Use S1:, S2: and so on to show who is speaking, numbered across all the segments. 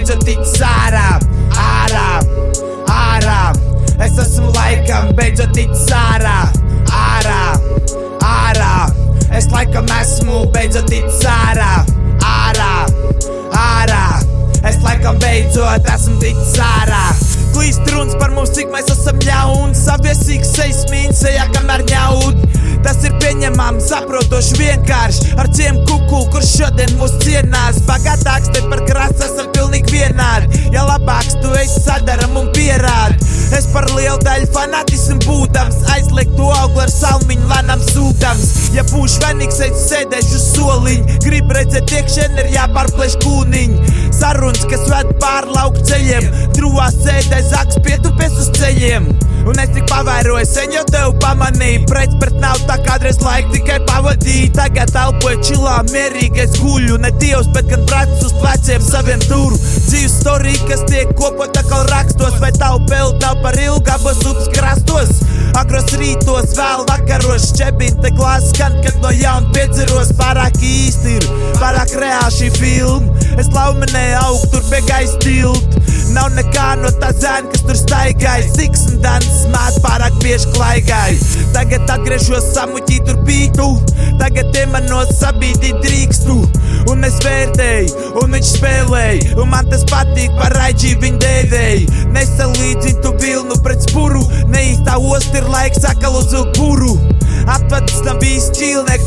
S1: beidzot ticis ārā, ārā, ārā. Es esmu laikam beidzot ticis ārā, ārā, ārā. Es laikam esmu beidzot ticis ārā, ārā, ārā. Es laikam beidzot esmu ticis ārā. Klīst runas par mums, cik mēs esam ļauni. Saviesīgs mīns, ejā kamēr ņaud. Tas ir pieņemams, saprotoši vienkārši. Ar ciem kuku, kurš šodien mūs cienās. Bagātāks te par krāsu esam pilnīgi vienādi. Ja labāks tu esi sadaram un pierādi. Es par lielu daļu fanatismu būdams, aizliegt to auglu ar salmiņu, lanam sūdams. Ja būšu venīgs, es sēdēšu uz soliņa. Gribu redzēt, iekšēn ir jāpārplēš kūniņi. Sarunas, kas ved pāri lauku ceļiem, drūvā sēdē zaks uz ceļiem. Un es tik pavēroju, sen jau tevi pamanīju. Pret pret nav tā kādreiz laika tikai pavadīju. Tagad elpoju čilā, mierīgi es guļu. Ne dievs, bet gan brats uz pleciem saviem turu. Dzīves storija, kas tiek kopot atkal rakstos, vai tavu peldu nav par ilgabos upes krastos. Agros rītos, vēl vakaros, šķebina te klāsts skan, kad no jauna piedzeros. Pārāk īsti ir, pārāk reāli šī filma. Es laumenēju aug tur pie gaisa tiltu. Nav zēna, kas tur staigāja. Siks un danses māt pārāk bieži klaigāja. Tagad atgriežos samuķīt tur pītu. Tagad te man no sabīdīt drīkstu. Un es vērtēju, un viņš spēlēja. Un man tas patīk par raidžī viņa dēvēju. Nesalīdzinu tu vilnu pret spuru. Neīstā osta ir laiks sakal uz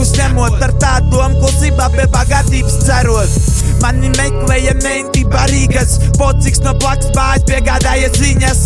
S1: ķīlniekus ņemot ar tādu domu klusībā pie bagātības cerot. Mani meklēja menti barīgas, pociks no blakus bājas piegādāja ziņas.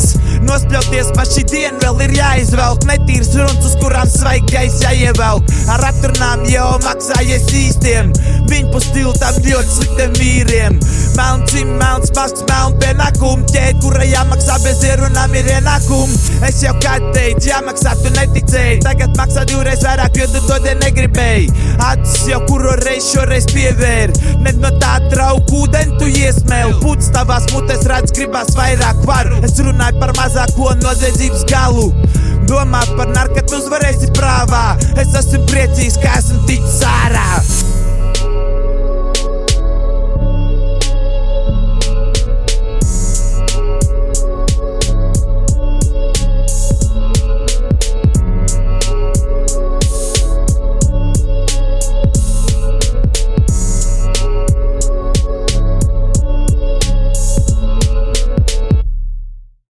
S1: Nospļauties pa šī diena vēl ir jāizvelk, netīrs runas, uz kurām svaigais jāievelk. Ar atrunām jau maksājies īstiem, viņu pustiltam ļoti sliktiem vīriem. Melns melns masks, melns pienākumu ķēt, kurai jāmaksā bez ierunām ir ienākumu. Es jau kā teicu, jāmaksā, tu neticēji, tagad maksā divreiz vairāk, jo tu to negribēji. Acis jau kuru reizi šoreiz pievēr, ne no tā trauku ūdeni tu iesmēli. Pūts tavās mutes redz, gribas vairāk var. Es runāju par mazāko noziedzības galu. Domāt par narkotiku uzvarēsi prāvā. Es esmu priecīgs, ka esmu ticis ārā.